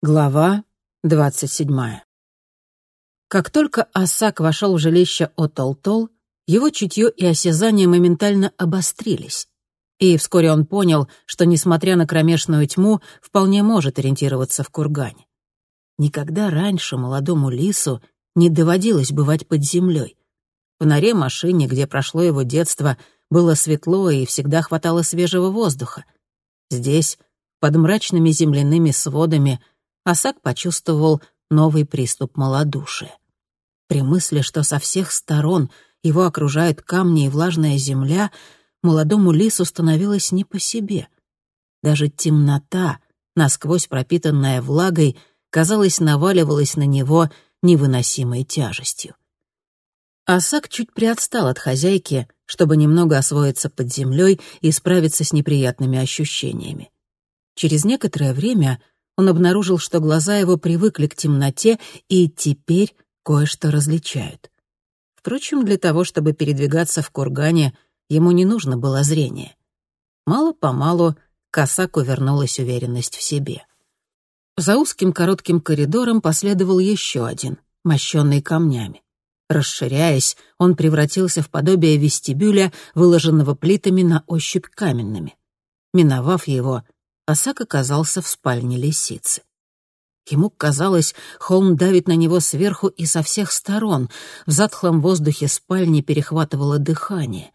Глава двадцать седьмая. Как только Асак вошел в жилище Отол-Тол, его чутье и осязание моментально обострились. И вскоре он понял, что, несмотря на кромешную тьму, вполне может ориентироваться в кургане. Никогда раньше молодому лису не доводилось бывать под землей. В норе машине, где прошло его детство, было светло и всегда хватало свежего воздуха. Здесь, под мрачными земляными сводами, Асак почувствовал новый приступ малодушия. При мысли, что со всех сторон его окружают камни и влажная земля, молодому лису становилось не по себе. Даже темнота, насквозь пропитанная влагой, казалось, наваливалась на него невыносимой тяжестью. Асак чуть приотстал от хозяйки, чтобы немного освоиться под землей и справиться с неприятными ощущениями. Через некоторое время он обнаружил, что глаза его привыкли к темноте и теперь кое-что различают. Впрочем, для того, чтобы передвигаться в кургане, ему не нужно было зрение. Мало-помалу к Осаку вернулась уверенность в себе. За узким коротким коридором последовал еще один, мощенный камнями. Расширяясь, он превратился в подобие вестибюля, выложенного плитами на ощупь каменными. Миновав его, Асак оказался в спальне лисицы. Ему казалось, холм давит на него сверху и со всех сторон. В затхлом воздухе спальни перехватывало дыхание.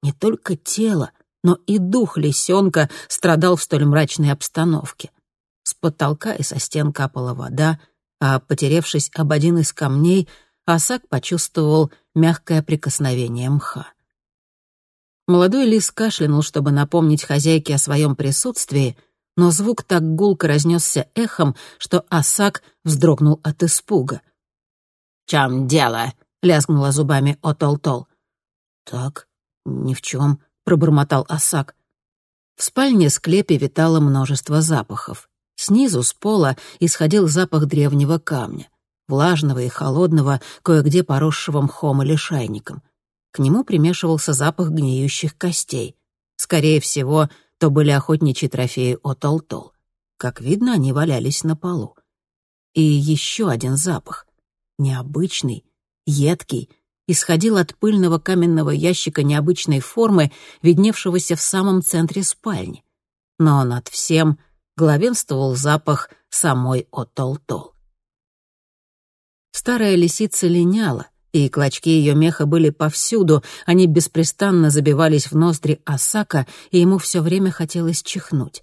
Не только тело, но и дух лисенка страдал в столь мрачной обстановке. С потолка и со стен капала вода, а, потеревшись об один из камней, Асак почувствовал мягкое прикосновение мха. Молодой лис кашлянул, чтобы напомнить хозяйке о своем присутствии, но звук так гулко разнесся эхом, что Асак вздрогнул от испуга. «В чем дело?» — лязгнула зубами Отол-Тол. «Так, ни в чем», — пробормотал Асак. В спальне-склепе витало множество запахов. Снизу, с пола, исходил запах древнего камня, влажного и холодного, кое-где поросшего мхом или шайником. К нему примешивался запах гниющих костей. Скорее всего, то были охотничьи трофеи от Алтол. Как видно, они валялись на полу. И еще один запах. Необычный, едкий, исходил от пыльного каменного ящика необычной формы, видневшегося в самом центре спальни. Но над всем главенствовал запах самой Отол-Тол. Старая лисица линяла, и клочки ее меха были повсюду, они беспрестанно забивались в ноздри Асака, и ему все время хотелось чихнуть.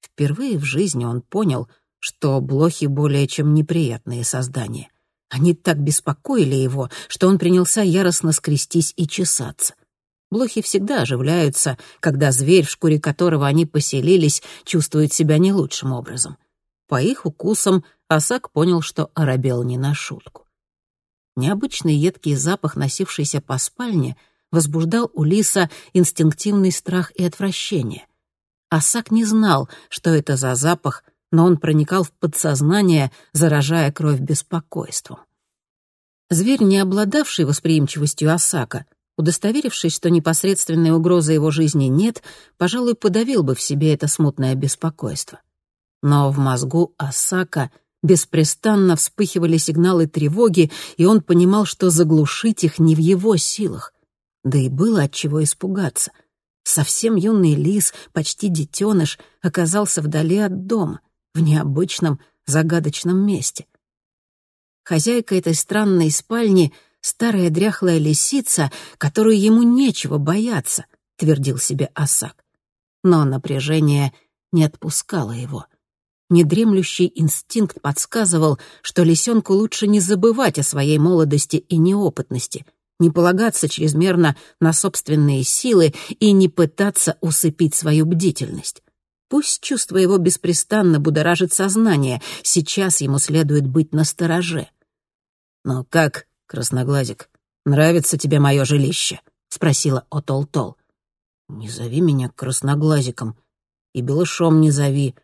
Впервые в жизни он понял, что блохи более чем неприятные создания. Они так беспокоили его, что он принялся яростно скрестись и чесаться. Блохи всегда оживляются, когда зверь, в шкуре которого они поселились, чувствует себя не лучшим образом. По их укусам Асак понял, что оробел не на шутку. Необычный едкий запах, носившийся по спальне, возбуждал у Лиса инстинктивный страх и отвращение. Асак не знал, что это за запах, но он проникал в подсознание, заражая кровь беспокойством. Зверь, не обладавший восприимчивостью Асака, удостоверившись, что непосредственной угрозы его жизни нет, пожалуй, подавил бы в себе это смутное беспокойство. Но в мозгу Асака — Беспрестанно вспыхивали сигналы тревоги, и он понимал, что заглушить их не в его силах. Да и было от чего испугаться. Совсем юный лис, почти детеныш, оказался вдали от дома, в необычном, загадочном месте. Хозяйка этой странной спальни — старая дряхлая лисица, которую ему нечего бояться, — твердил себе Осак. Но напряжение не отпускало его — Недремлющий инстинкт подсказывал, что лисенку лучше не забывать о своей молодости и неопытности, не полагаться чрезмерно на собственные силы и не пытаться усыпить свою бдительность. Пусть чувство его беспрестанно будоражит сознание, сейчас ему следует быть настороже. «Ну как, красноглазик, нравится тебе мое жилище?» — спросила Отол-Тол. «Не зови меня красноглазиком и белышом не зови»,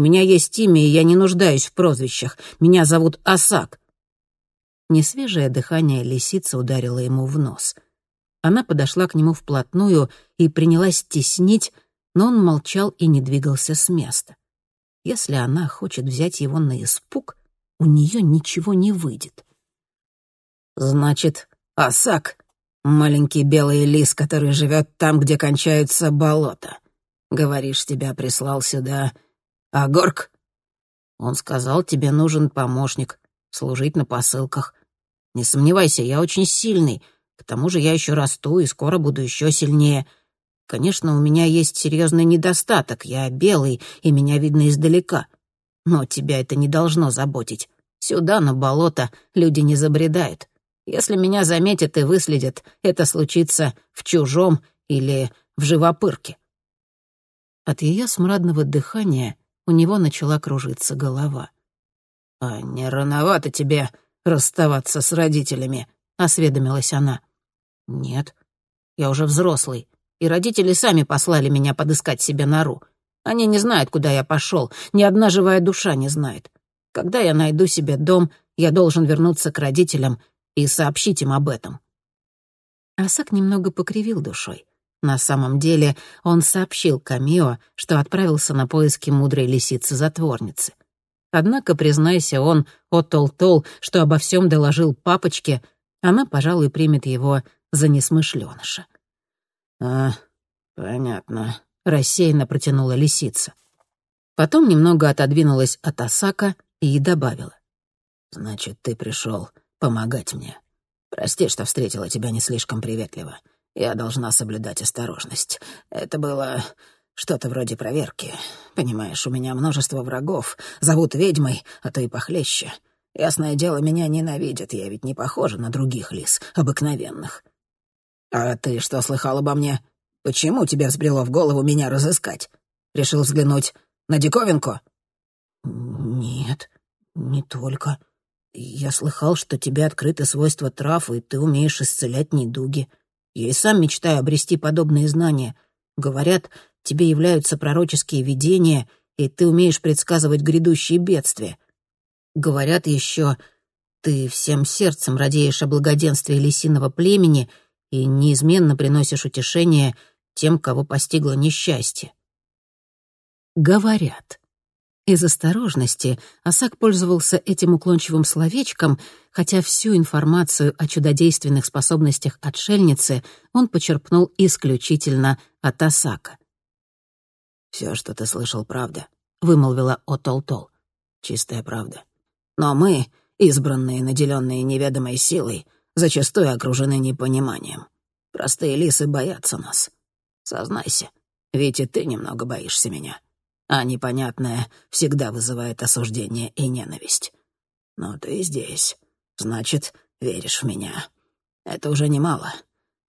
у меня есть имя, и я не нуждаюсь в прозвищах. Меня зовут Асак». Несвежее дыхание лисицы ударило ему в нос. Она подошла к нему вплотную и принялась теснить, но он молчал и не двигался с места. если она хочет взять его на испуг, у нее ничего не выйдет. «Значит, Осак — маленький белый лис, который живет там, где кончаются болота. Говоришь, тебя прислал сюда А Горк? Он сказал, тебе нужен помощник, служить на посылках. Не сомневайся, я очень сильный. К тому же я еще расту и скоро буду еще сильнее. Конечно, у меня есть серьезный недостаток. Я белый, и меня видно издалека. Но тебя это не должно заботить. Сюда, на болото, люди не забредают. Если меня заметят и выследят, это случится в чужом или в живопырке. От ее смрадного дыхания у него начала кружиться голова. «А не рановато тебе расставаться с родителями?» — осведомилась она. «Нет, я уже взрослый, и родители сами послали меня подыскать себе нору. Они не знают, куда я пошел, ни одна живая душа не знает. Когда я найду себе дом, я должен вернуться к родителям и сообщить им об этом». Асак немного покривил душой. На самом деле он сообщил Камио, что отправился на поиски мудрой лисицы-затворницы. Однако, признайся он, Оттол-Тол, что обо всем доложил папочке, она, пожалуй, примет его за несмышленыша. «А, понятно», — рассеянно протянула лисица. Потом немного отодвинулась от Осака и добавила. «Значит, ты пришел помогать мне. Прости, что встретила тебя не слишком приветливо. Я должна соблюдать осторожность. Это было что-то вроде проверки. Понимаешь, у меня множество врагов. Зовут ведьмой, а то и похлеще. Ясное дело, меня ненавидят. Я ведь не похожа на других лис, обыкновенных. А ты что слыхал обо мне? Почему тебе взбрело в голову меня разыскать? Решил взглянуть на диковинку? Нет, не только. Я слыхал, что тебе открыты свойства трав, и ты умеешь исцелять недуги. Я и сам мечтаю обрести подобные знания. Говорят, тебе являются пророческие видения, и ты умеешь предсказывать грядущие бедствия. Говорят еще, ты всем сердцем радеешь о благоденствии лисиного племени и неизменно приносишь утешение тем, кого постигло несчастье. Говорят. Из осторожности Асак пользовался этим уклончивым словечком, хотя всю информацию о чудодейственных способностях отшельницы он почерпнул исключительно от Асака. «Все, что ты слышал, правда», — вымолвила Отол-Тол. «Чистая правда. Но мы, избранные, наделенные неведомой силой, зачастую окружены непониманием. Простые лисы боятся нас. Сознайся, ведь и ты немного боишься меня а непонятное всегда вызывает осуждение и ненависть. Но ты здесь, значит, веришь в меня. Это уже немало.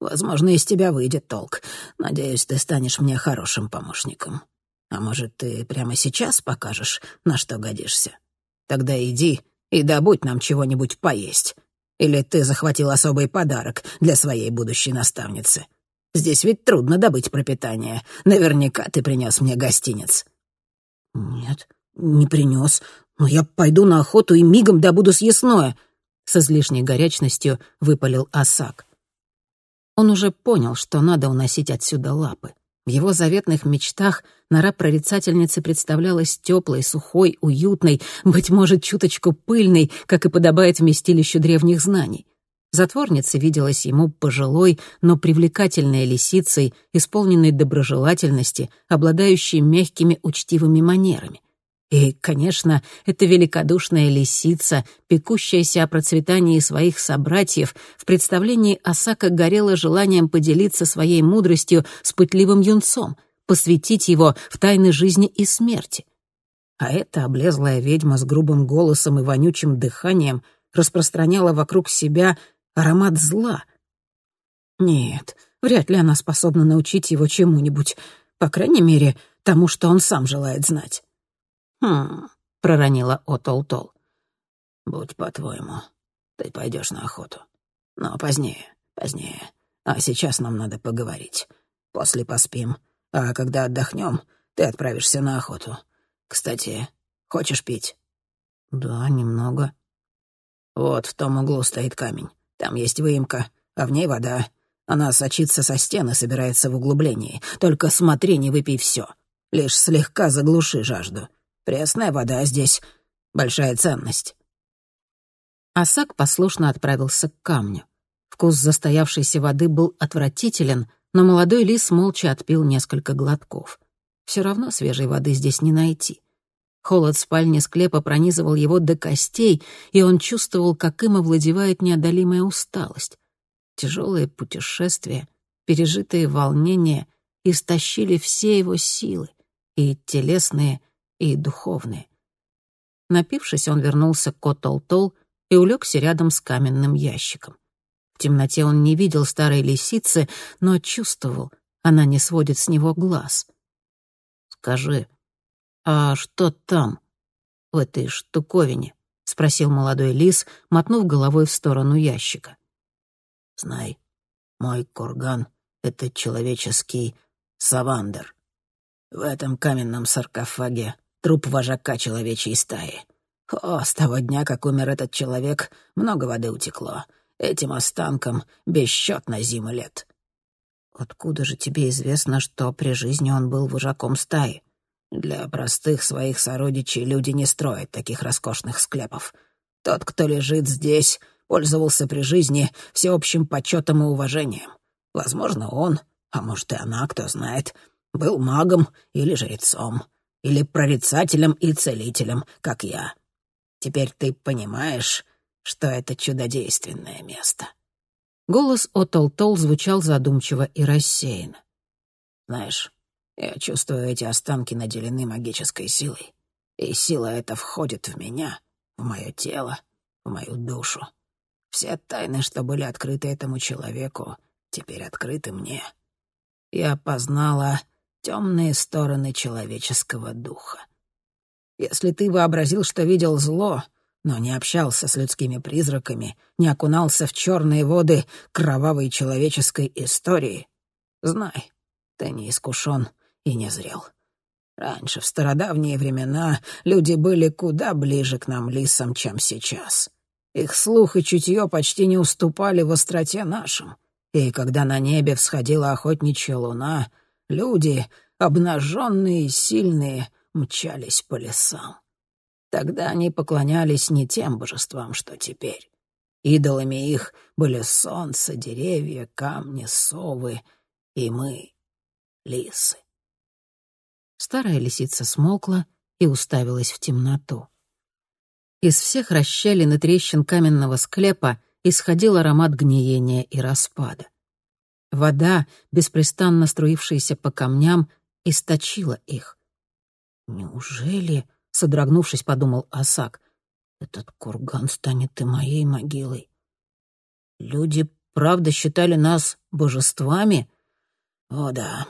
Возможно, из тебя выйдет толк. Надеюсь, ты станешь мне хорошим помощником. А может, ты прямо сейчас покажешь, на что годишься? Тогда иди и добудь нам чего-нибудь поесть. Или ты захватил особый подарок для своей будущей наставницы. Здесь ведь трудно добыть пропитание. Наверняка ты принес мне гостиниц. «Нет, не принес. Но я пойду на охоту и мигом добуду съестное», — с излишней горячностью выпалил Осак. Он уже понял, что надо уносить отсюда лапы. В его заветных мечтах нора прорицательницы представлялась теплой, сухой, уютной, быть может, чуточку пыльной, как и подобает вместилищу древних знаний. Затворница виделась ему пожилой, но привлекательной лисицей, исполненной доброжелательности, обладающей мягкими учтивыми манерами. И, конечно, эта великодушная лисица, пекущаяся о процветании своих собратьев, в представлении Осака горела желанием поделиться своей мудростью с пытливым юнцом, посвятить его в тайны жизни и смерти. А эта облезлая ведьма с грубым голосом и вонючим дыханием распространяла вокруг себя аромат зла. Нет, вряд ли она способна научить его чему-нибудь, по крайней мере, тому, что он сам желает знать. «Хм», — проронила Отол-Тол. «Будь по-твоему, ты пойдешь на охоту. Но позднее, позднее. А сейчас нам надо поговорить. После поспим, а когда отдохнем, ты отправишься на охоту. Кстати, хочешь пить?» «Да, немного». «Вот в том углу стоит камень. Там есть выемка, а в ней вода. Она сочится со стены, собирается в углублении. Только смотри, не выпей все. Лишь слегка заглуши жажду. Пресная вода здесь — большая ценность». Асак послушно отправился к камню. Вкус застоявшейся воды был отвратителен, но молодой лис молча отпил несколько глотков. Все равно свежей воды здесь не найти. Холод спальни склепа пронизывал его до костей, и он чувствовал, как им овладевает неодолимая усталость. Тяжелые путешествия, пережитые волнения истощили все его силы, и телесные, и духовные. Напившись, он вернулся к Котол-Тол и улегся рядом с каменным ящиком. В темноте он не видел старой лисицы, но чувствовал, она не сводит с него глаз. «Скажи, а что там, в этой штуковине?» — спросил молодой лис, мотнув головой в сторону ящика. «Знай, мой курган — это человеческий савандер. В этом каменном саркофаге труп вожака человечьей стаи. О, с того дня, как умер этот человек, много воды утекло. Этим останкам бесчетно зимы лет. Откуда же тебе известно, что при жизни он был вожаком стаи? Для простых своих сородичей люди не строят таких роскошных склепов. Тот, кто лежит здесь, пользовался при жизни всеобщим почетом и уважением. Возможно, он, а может и она, кто знает, был магом или жрецом, или прорицателем и целителем, как я. Теперь ты понимаешь, что это чудодейственное место». Голос Отол-Тол звучал задумчиво и рассеянно. «Знаешь, я чувствую, эти останки наделены магической силой, и сила эта входит в меня, в мое тело, в мою душу. Все тайны, что были открыты этому человеку, теперь открыты мне. Я познала темные стороны человеческого духа. Если ты вообразил, что видел зло, но не общался с людскими призраками, не окунался в черные воды кровавой человеческой истории, знай, ты не искушен и не зрел. Раньше, в стародавние времена, люди были куда ближе к нам, лисам, чем сейчас. Их слух и чутье почти не уступали в остроте нашим. И когда на небе всходила охотничья луна, люди, обнаженные и сильные, мчались по лесам. Тогда они поклонялись не тем божествам, что теперь. Идолами их были солнце, деревья, камни, совы и мы, лисы. Старая лисица смолкла и уставилась в темноту. Из всех расщелин и трещин каменного склепа исходил аромат гниения и распада. Вода, беспрестанно струившаяся по камням, источила их. «Неужели?» — содрогнувшись, подумал Асак. «Этот курган станет и моей могилой». «Люди правда считали нас божествами?» «О да,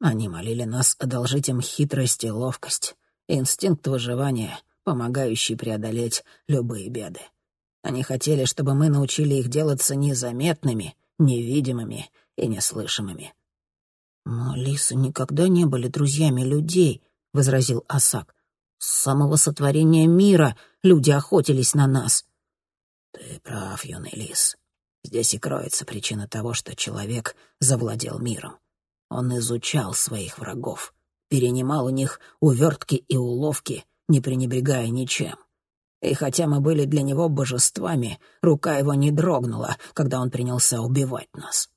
они молили нас одолжить им хитрость и ловкость, инстинкт выживания, помогающий преодолеть любые беды. Они хотели, чтобы мы научили их делаться незаметными, невидимыми и неслышимыми». «Но лисы никогда не были друзьями людей», — возразил Асак. «С самого сотворения мира люди охотились на нас». «Ты прав, юный лис. Здесь и кроется причина того, что человек завладел миром. Он изучал своих врагов, перенимал у них увертки и уловки, не пренебрегая ничем. И хотя мы были для него божествами, рука его не дрогнула, когда он принялся убивать нас.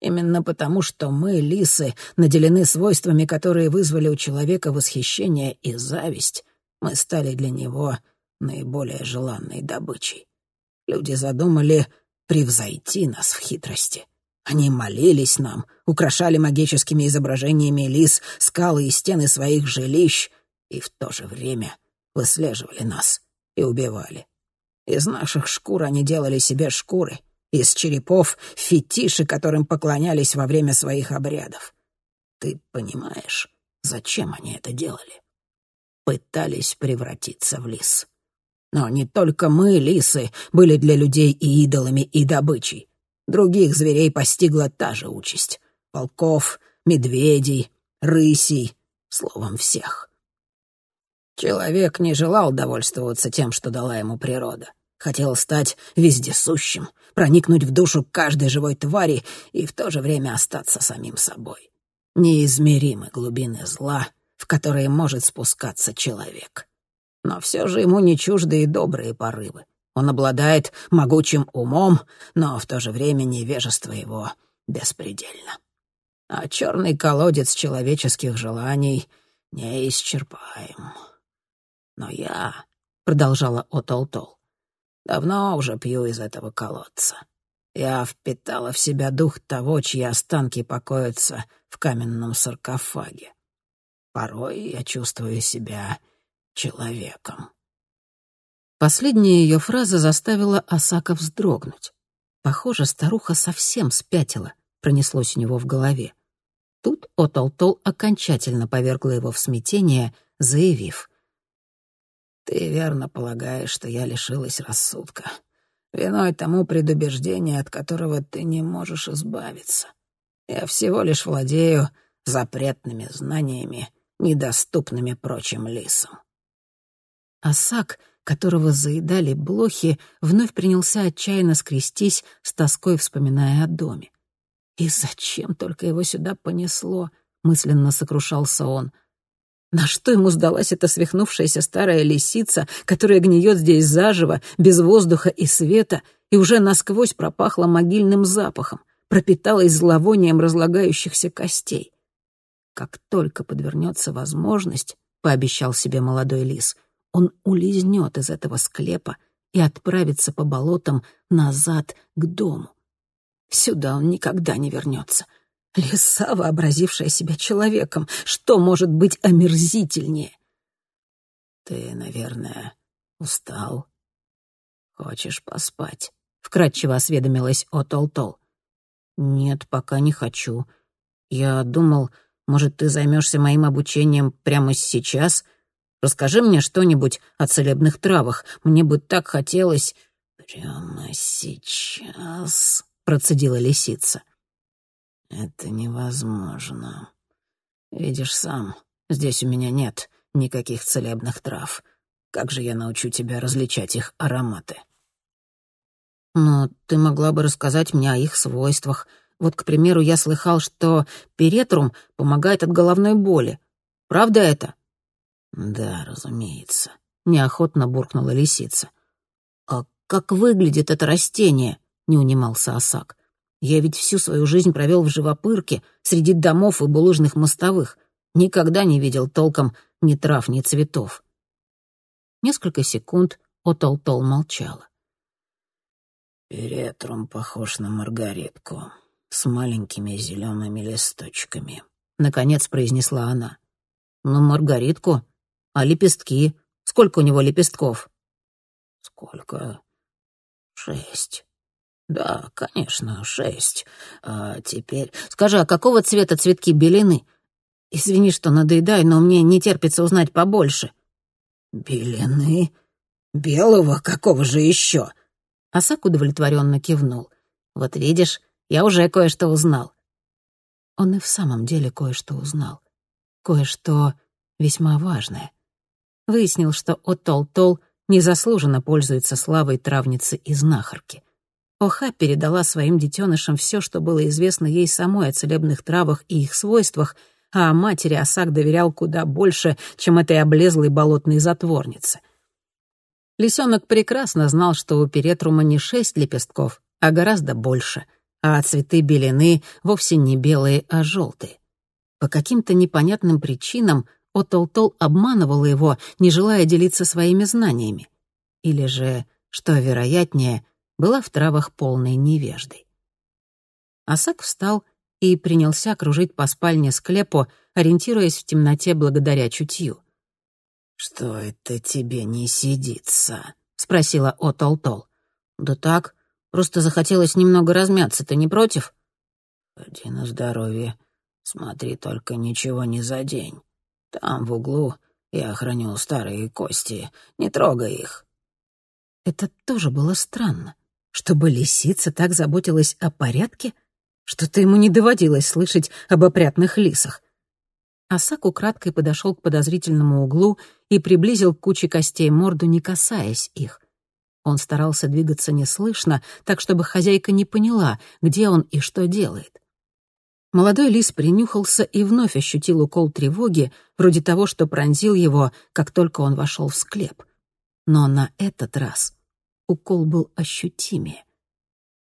Именно потому, что мы, лисы, наделены свойствами, которые вызвали у человека восхищение и зависть, мы стали для него наиболее желанной добычей. Люди задумали превзойти нас в хитрости. Они молились нам, украшали магическими изображениями лис скалы и стены своих жилищ и в то же время выслеживали нас и убивали. Из наших шкур они делали себе шкуры — из черепов фетиши, которым поклонялись во время своих обрядов. Ты понимаешь, зачем они это делали? Пытались превратиться в лис. Но не только мы, лисы, были для людей и идолами, и добычей. Других зверей постигла та же участь. Волков, медведей, рысей, словом, всех. Человек не желал довольствоваться тем, что дала ему природа. Хотел стать вездесущим, проникнуть в душу каждой живой твари и в то же время остаться самим собой. Неизмеримы глубины зла, в которые может спускаться человек. Но все же ему не чужды и добрые порывы. Он обладает могучим умом, но в то же время невежество его беспредельно. А черный колодец человеческих желаний неисчерпаем. Но я, — продолжала Отолтол, — давно уже пью из этого колодца. Я впитала в себя дух того, чьи останки покоятся в каменном саркофаге. Порой я чувствую себя человеком. Последняя ее фраза заставила Асака вздрогнуть. Похоже, старуха совсем спятила, пронеслось у него в голове. Тут Отолтол окончательно повергла его в смятение, заявив. «Ты верно полагаешь, что я лишилась рассудка. Виной тому предубеждение, от которого ты не можешь избавиться. Я всего лишь владею запретными знаниями, недоступными прочим лисам». Асак — которого заедали блохи, вновь принялся отчаянно скрестись, с тоской вспоминая о доме. «И зачем только его сюда понесло?» — мысленно сокрушался он. На что ему сдалась эта свихнувшаяся старая лисица, которая гниет здесь заживо, без воздуха и света, и уже насквозь пропахла могильным запахом, пропиталась зловонием разлагающихся костей? Как только подвернется возможность, — пообещал себе молодой лис, он улизнет из этого склепа и отправится по болотам назад к дому. Сюда он никогда не вернется. Лиса, вообразившая себя человеком, что может быть омерзительнее? Ты, наверное, устал. Хочешь поспать? Вкратчиво осведомилась Отол-Тол. Нет, пока не хочу. Я думал, может, ты займешься моим обучением прямо сейчас? Расскажи мне что-нибудь о целебных травах. Мне бы так хотелось...» «Прямо сейчас...» — процедила лисица. «Это невозможно. Видишь сам, здесь у меня нет никаких целебных трав. Как же я научу тебя различать их ароматы?» «Но ты могла бы рассказать мне о их свойствах. Вот, к примеру, я слыхал, что перетрум помогает от головной боли. Правда это?» «Да, разумеется», — неохотно буркнула лисица. «А как выглядит это растение?» — не унимался Осак. «Я ведь всю свою жизнь провел в живопырке, среди домов и булыжных мостовых. Никогда не видел толком ни трав, ни цветов». Несколько секунд Отол-Тол молчала. «Перетрум похож на маргаритку с маленькими зелеными листочками», — наконец произнесла она. «На маргаритку а лепестки? Сколько у него лепестков? Сколько? Шесть. Да, конечно, шесть. А теперь... Скажи, а какого цвета цветки белины? Извини, что надоедаю, но мне не терпится узнать побольше. Белины? Белого какого же еще? Асак удовлетворенно кивнул. Вот видишь, я уже кое-что узнал. Он и в самом деле кое-что узнал. Кое-что весьма важное выяснил, что Отол-Тол незаслуженно пользуется славой травницы и знахарки. Оха передала своим детенышам все, что было известно ей самой о целебных травах и их свойствах, а матери Осак доверял куда больше, чем этой облезлой болотной затворнице. Лисенок прекрасно знал, что у перетрума не шесть лепестков, а гораздо больше, а цветы белины вовсе не белые, а желтые. По каким-то непонятным причинам Отол-Тол обманывала его, не желая делиться своими знаниями. Или же, что вероятнее, была в травах полной невеждой. Асак встал и принялся кружить по спальне склепу, ориентируясь в темноте благодаря чутью. «Что это тебе не сидится?» — спросила Отол-Тол. «Да так, просто захотелось немного размяться, ты не против?» «Ходи на здоровье. Смотри, только ничего не за день. Там, в углу, я храню старые кости. Не трогай их». Это тоже было странно. Чтобы лисица так заботилась о порядке? Что-то ему не доводилось слышать об опрятных лисах. Асак украдкой подошел к подозрительному углу и приблизил к куче костей морду, не касаясь их. Он старался двигаться неслышно, так чтобы хозяйка не поняла, где он и что делает. Молодой лис принюхался и вновь ощутил укол тревоги, вроде того, что пронзил его, как только он вошел в склеп. Но на этот раз укол был ощутимее.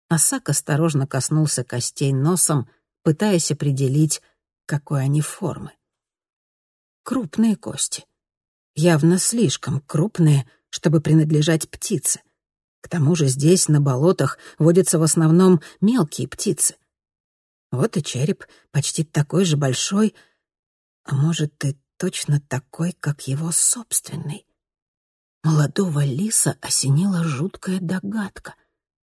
Асак осторожно коснулся костей носом, пытаясь определить, какой они формы. Крупные кости. Явно слишком крупные, чтобы принадлежать птице. К тому же здесь, на болотах, водятся в основном мелкие птицы — вот и череп, почти такой же большой, а может, и точно такой, как его собственный. Молодого лиса осенила жуткая догадка.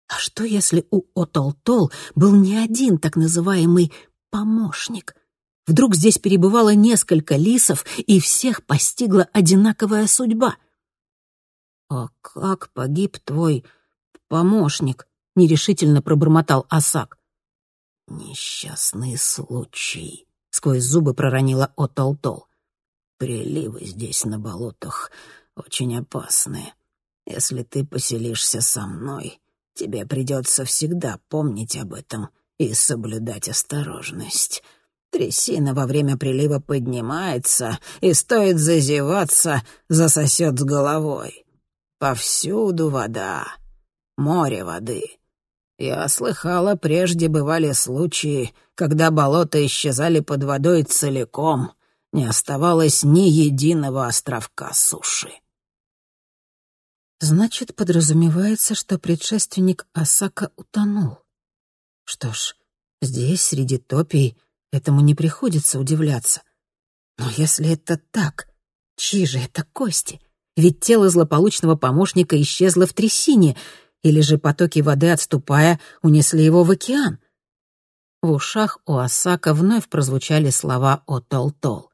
А что, если у Отолтол был не один так называемый помощник? Вдруг здесь перебывало несколько лисов, и всех постигла одинаковая судьба? «А как погиб твой помощник?» — нерешительно пробормотал Асак. «Несчастный случай», — сквозь зубы проронила Отолтол. «Приливы здесь на болотах очень опасные. Если ты поселишься со мной, тебе придется всегда помнить об этом и соблюдать осторожность. Трясина во время прилива поднимается, и стоит зазеваться, засосет с головой. Повсюду вода, море воды». Я слыхала, прежде бывали случаи, когда болота исчезали под водой целиком, не оставалось ни единого островка суши. Значит, подразумевается, что предшественник Асака утонул. Что ж, здесь, среди топий, этому не приходится удивляться. Но если это так, чьи же это кости? Ведь тело злополучного помощника исчезло в трясине — или же потоки воды, отступая, унесли его в океан? В ушах у Осака вновь прозвучали слова о Тол-Тол.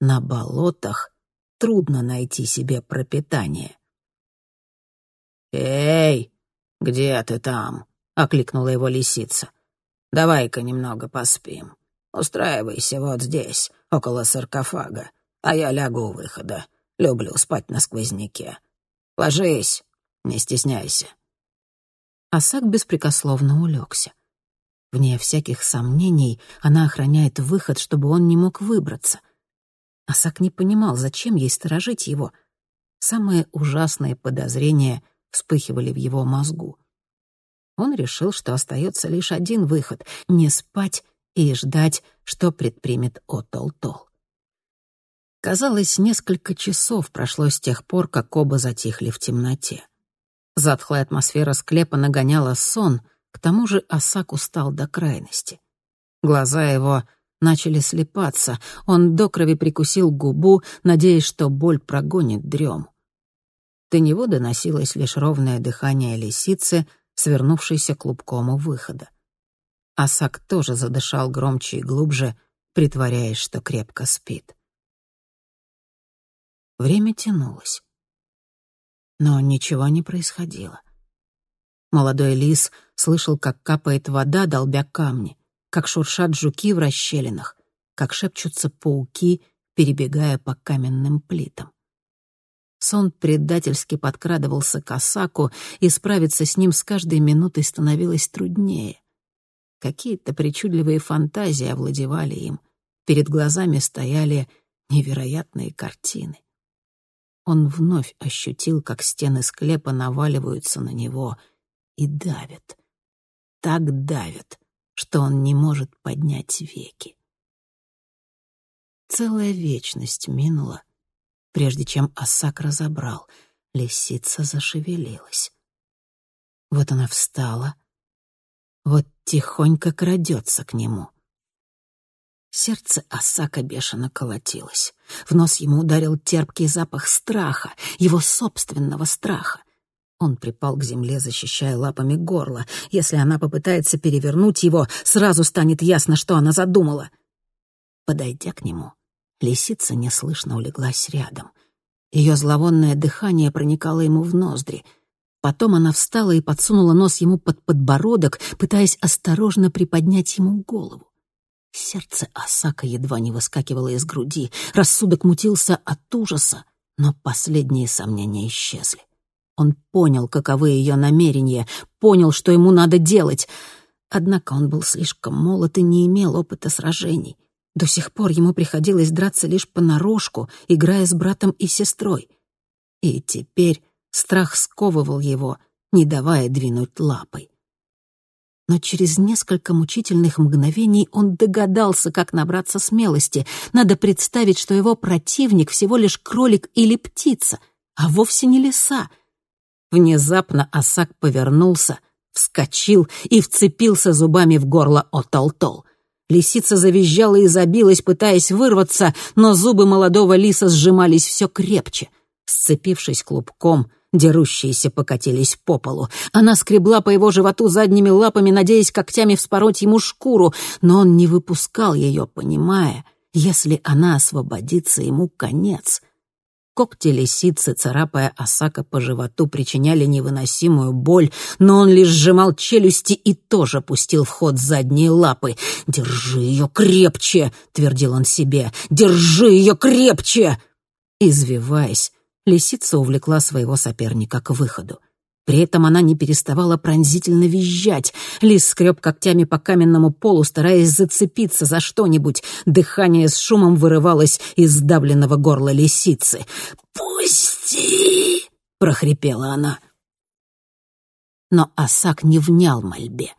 «На болотах трудно найти себе пропитание». «Эй, где ты там?» — окликнула его лисица. «Давай-ка немного поспим. Устраивайся вот здесь, около саркофага, а я лягу у выхода. Люблю спать на сквозняке. Ложись, не стесняйся». Асак беспрекословно улегся. Вне всяких сомнений она охраняет выход, чтобы он не мог выбраться. Асак не понимал, зачем ей сторожить его. Самые ужасные подозрения вспыхивали в его мозгу. Он решил, что остается лишь один выход — не спать и ждать, что предпримет Отол-Тол. Казалось, несколько часов прошло с тех пор, как оба затихли в темноте. Затхлая атмосфера склепа нагоняла сон, к тому же Асак устал до крайности. Глаза его начали слепаться, он до крови прикусил губу, надеясь, что боль прогонит дрем. До него доносилось лишь ровное дыхание лисицы, свернувшейся клубком у выхода. Асак тоже задышал громче и глубже, притворяясь, что крепко спит. Время тянулось но ничего не происходило. Молодой лис слышал, как капает вода, долбя камни, как шуршат жуки в расщелинах, как шепчутся пауки, перебегая по каменным плитам. Сон предательски подкрадывался к Осаку, и справиться с ним с каждой минутой становилось труднее. Какие-то причудливые фантазии овладевали им. Перед глазами стояли невероятные картины он вновь ощутил, как стены склепа наваливаются на него и давят. Так давят, что он не может поднять веки. Целая вечность минула, прежде чем Осак разобрал. Лисица зашевелилась. Вот она встала, вот тихонько крадется к нему — Сердце Осака бешено колотилось. В нос ему ударил терпкий запах страха, его собственного страха. Он припал к земле, защищая лапами горло. Если она попытается перевернуть его, сразу станет ясно, что она задумала. Подойдя к нему, лисица неслышно улеглась рядом. Ее зловонное дыхание проникало ему в ноздри. Потом она встала и подсунула нос ему под подбородок, пытаясь осторожно приподнять ему голову. Сердце Асака едва не выскакивало из груди, рассудок мутился от ужаса, но последние сомнения исчезли. Он понял, каковы ее намерения, понял, что ему надо делать. Однако он был слишком молод и не имел опыта сражений. До сих пор ему приходилось драться лишь понарошку, играя с братом и сестрой. И теперь страх сковывал его, не давая двинуть лапой. Но через несколько мучительных мгновений он догадался, как набраться смелости. Надо представить, что его противник всего лишь кролик или птица, а вовсе не лиса. Внезапно Осак повернулся, вскочил и вцепился зубами в горло Отолтол. Лисица завизжала и забилась, пытаясь вырваться, но зубы молодого лиса сжимались все крепче. Сцепившись клубком, Дерущиеся покатились по полу. Она скребла по его животу задними лапами, надеясь когтями вспороть ему шкуру, но он не выпускал ее, понимая, если она освободится, ему конец. Когти лисицы, царапая Осака по животу, причиняли невыносимую боль, но он лишь сжимал челюсти и тоже пустил в ход задние лапы. «Держи ее крепче!» — твердил он себе. «Держи ее крепче!» Извиваясь, лисица увлекла своего соперника к выходу. При этом она не переставала пронзительно визжать. Лис скреб когтями по каменному полу, стараясь зацепиться за что-нибудь. Дыхание с шумом вырывалось из сдавленного горла лисицы. «Пусти!» — прохрипела она. Но Осак не внял мольбе.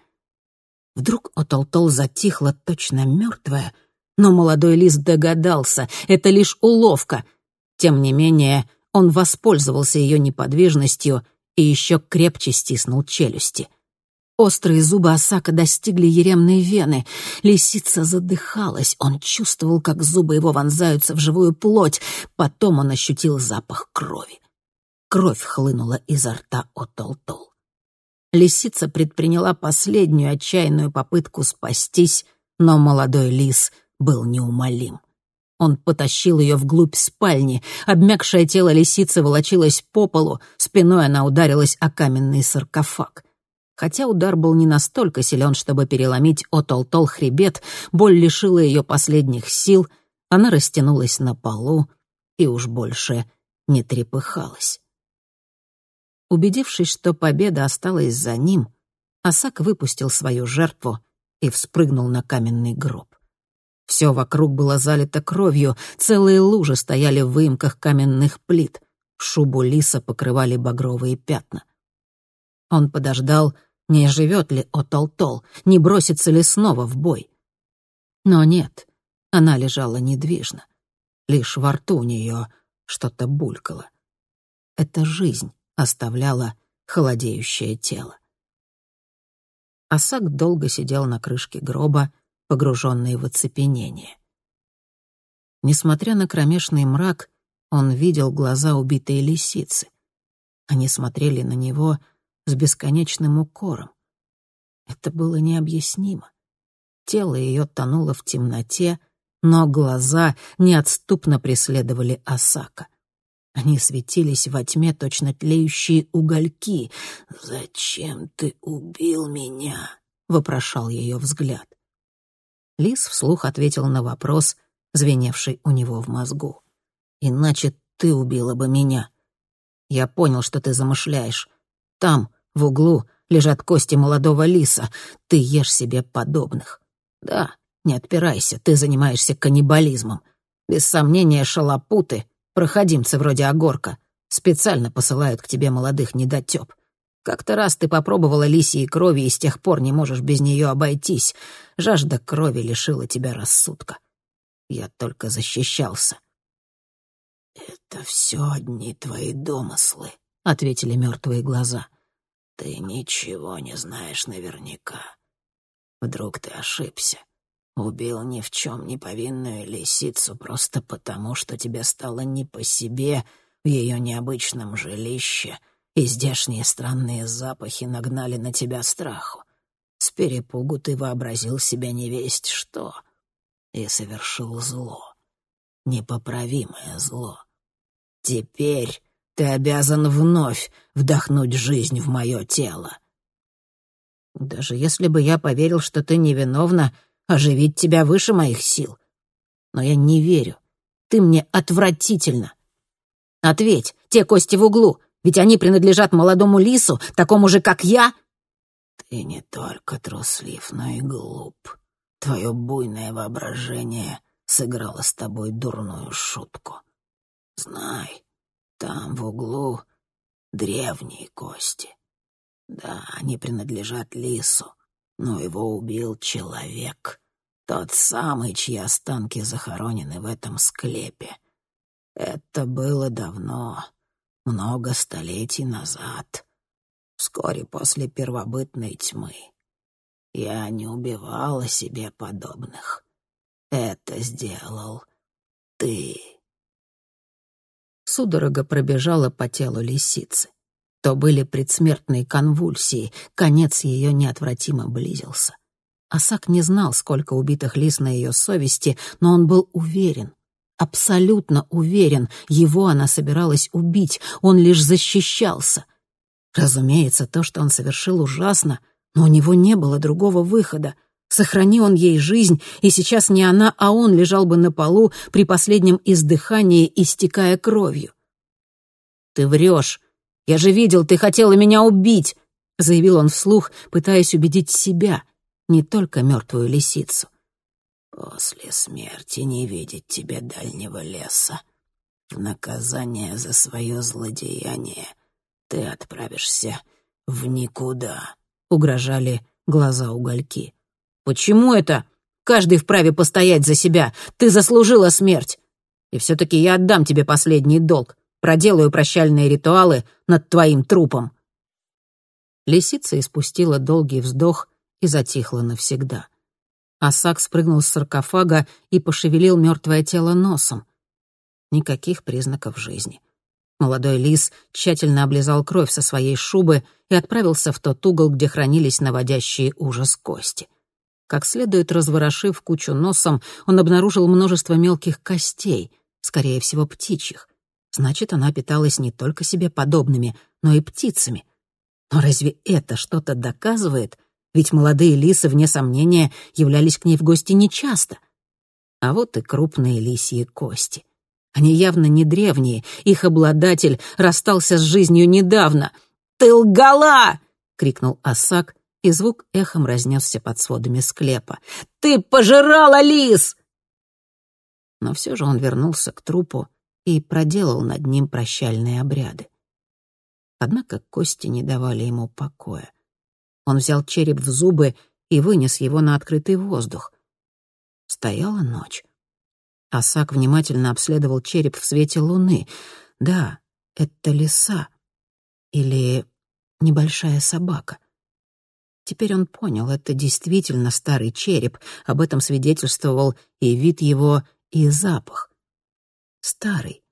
Вдруг Отолтол затихла точно мертвая, но молодой лис догадался, это лишь уловка. Тем не менее, он воспользовался ее неподвижностью и еще крепче стиснул челюсти. Острые зубы Осака достигли еремной вены. Лисица задыхалась. Он чувствовал, как зубы его вонзаются в живую плоть. Потом он ощутил запах крови. Кровь хлынула изо рта Отол-Тол. Лисица предприняла последнюю отчаянную попытку спастись, но молодой лис был неумолим. Он потащил ее вглубь спальни. Обмякшее тело лисицы волочилось по полу, спиной она ударилась о каменный саркофаг. Хотя удар был не настолько силен, чтобы переломить отол-тол хребет, боль лишила ее последних сил, она растянулась на полу и уж больше не трепыхалась. Убедившись, что победа осталась за ним, Асак выпустил свою жертву и вспрыгнул на каменный гроб. Все вокруг было залито кровью, целые лужи стояли в выемках каменных плит. Шубу лиса покрывали багровые пятна. Он подождал, не живет ли Отолтол, не бросится ли снова в бой. Но нет, она лежала недвижно. Лишь во рту у нее что-то булькало. Эта жизнь оставляла холодеющее тело. Асак долго сидел на крышке гроба, погруженный в оцепенение. Несмотря на кромешный мрак, он видел глаза убитой лисицы. Они смотрели на него с бесконечным укором. Это было необъяснимо. Тело ее тонуло в темноте, но глаза неотступно преследовали Осака. Они светились во тьме, точно тлеющие угольки. «Зачем ты убил меня?» — вопрошал ее взгляд. Лис вслух ответил на вопрос, звеневший у него в мозгу. «Иначе ты убила бы меня. Я понял, что ты замышляешь. Там, в углу, лежат кости молодого лиса. Ты ешь себе подобных. Да, не отпирайся, ты занимаешься каннибализмом. Без сомнения, шалопуты, проходимцы вроде Огорка, специально посылают к тебе молодых недотёп. Как-то раз ты попробовала лисьей крови и с тех пор не можешь без нее обойтись. Жажда крови лишила тебя рассудка. Я только защищался. «Это все одни твои домыслы», — ответили мертвые глаза. «Ты ничего не знаешь наверняка. Вдруг ты ошибся. Убил ни в чем не повинную лисицу просто потому, что тебе стало не по себе в ее необычном жилище — и здешние странные запахи нагнали на тебя страху. С перепугу ты вообразил себя невесть что и совершил зло, непоправимое зло. Теперь ты обязан вновь вдохнуть жизнь в мое тело. Даже если бы я поверил, что ты невиновна, оживить тебя выше моих сил. Но я не верю. Ты мне отвратительно. Ответь, те кости в углу, ведь они принадлежат молодому лису, такому же, как я. Ты не только труслив, но и глуп. Твое буйное воображение сыграло с тобой дурную шутку. Знай, там в углу древние кости. Да, они принадлежат лису, но его убил человек. Тот самый, чьи останки захоронены в этом склепе. Это было давно, много столетий назад, вскоре после первобытной тьмы. Я не убивала себе подобных. Это сделал ты. Судорога пробежала по телу лисицы. То были предсмертные конвульсии, конец ее неотвратимо близился. Асак не знал, сколько убитых лис на ее совести, но он был уверен, абсолютно уверен, его она собиралась убить, он лишь защищался. Разумеется, то, что он совершил, ужасно, но у него не было другого выхода. Сохрани он ей жизнь, и сейчас не она, а он лежал бы на полу при последнем издыхании, истекая кровью. «Ты врешь. Я же видел, ты хотела меня убить», — заявил он вслух, пытаясь убедить себя, не только мертвую лисицу. «После смерти не видеть тебе дальнего леса. В наказание за свое злодеяние ты отправишься в никуда», — угрожали глаза угольки. «Почему это? Каждый вправе постоять за себя. Ты заслужила смерть. И все-таки я отдам тебе последний долг. Проделаю прощальные ритуалы над твоим трупом». Лисица испустила долгий вздох и затихла навсегда. Асак спрыгнул с саркофага и пошевелил мертвое тело носом. Никаких признаков жизни. Молодой лис тщательно облизал кровь со своей шубы и отправился в тот угол, где хранились наводящие ужас кости. Как следует разворошив кучу носом, он обнаружил множество мелких костей, скорее всего, птичьих. Значит, она питалась не только себе подобными, но и птицами. Но разве это что-то доказывает? Ведь молодые лисы, вне сомнения, являлись к ней в гости нечасто. А вот и крупные лисьи кости. Они явно не древние, их обладатель расстался с жизнью недавно. «Ты лгала!» — крикнул Асак, и звук эхом разнесся под сводами склепа. «Ты пожирала лис!» Но все же он вернулся к трупу и проделал над ним прощальные обряды. Однако кости не давали ему покоя. Он взял череп в зубы и вынес его на открытый воздух. Стояла ночь. Асак внимательно обследовал череп в свете луны. Да, это лиса. Или небольшая собака. Теперь он понял, это действительно старый череп, об этом свидетельствовал и вид его, и запах. Старый,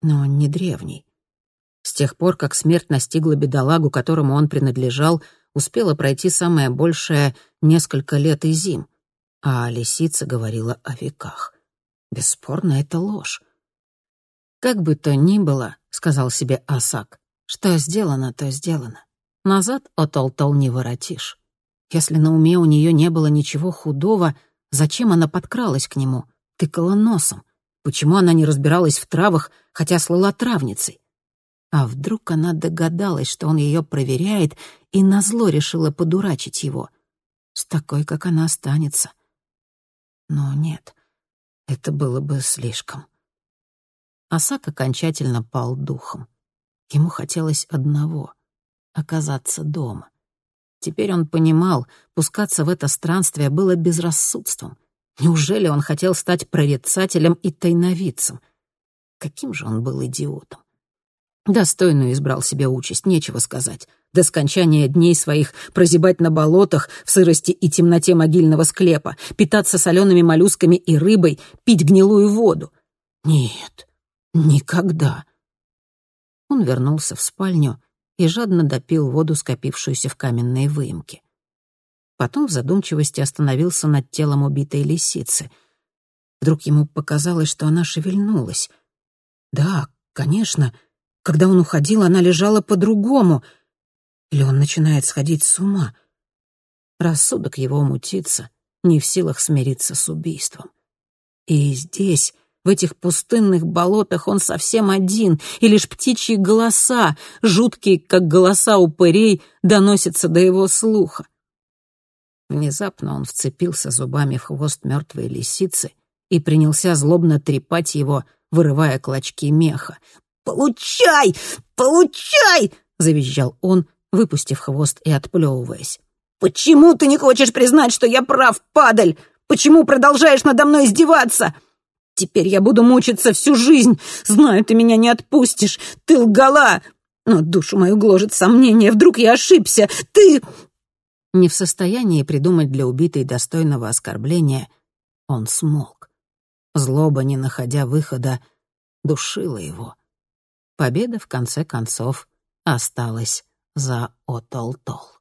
но не древний. С тех пор, как смерть настигла бедолагу, которому он принадлежал, успело пройти самое большее несколько лет и зим, а лисица говорила о веках. Бесспорно, это ложь. «Как бы то ни было», — сказал себе Асак, — «что сделано, то сделано. Назад отол-тол не воротишь. Если на уме у нее не было ничего худого, зачем она подкралась к нему, тыкала носом? Почему она не разбиралась в травах, хотя слыла травницей? А вдруг она догадалась, что он ее проверяет, и назло решила подурачить его? С такой, как она останется. Но нет, это было бы слишком. Асак окончательно пал духом. Ему хотелось одного — оказаться дома. Теперь он понимал, пускаться в это странствие было безрассудством. Неужели он хотел стать прорицателем и тайновидцем? Каким же он был идиотом. Достойную избрал себе участь, нечего сказать. До скончания дней своих прозябать на болотах в сырости и темноте могильного склепа, питаться солеными моллюсками и рыбой, пить гнилую воду. Нет, никогда. Он вернулся в спальню и жадно допил воду, скопившуюся в каменной выемке. Потом в задумчивости остановился над телом убитой лисицы. Вдруг ему показалось, что она шевельнулась. Да, конечно, когда он уходил, она лежала по-другому. Или он начинает сходить с ума? Рассудок его мутится, не в силах смириться с убийством. И здесь, В этих пустынных болотах он совсем один, и лишь птичьи голоса, жуткие, как голоса упырей, доносятся до его слуха. Внезапно он вцепился зубами в хвост мертвой лисицы и принялся злобно трепать его, вырывая клочки меха. «Получай! Получай!» — завизжал он, выпустив хвост и отплевываясь. «Почему ты не хочешь признать, что я прав, падаль? Почему продолжаешь надо мной издеваться? Теперь я буду мучиться всю жизнь. Знаю, ты меня не отпустишь. Ты лгала. Но душу мою гложет сомнение. Вдруг я ошибся. Ты...» Не в состоянии придумать для убитой достойного оскорбления, он смолк. Злоба, не находя выхода, душила его. Победа, в конце концов, осталась за Отолтол.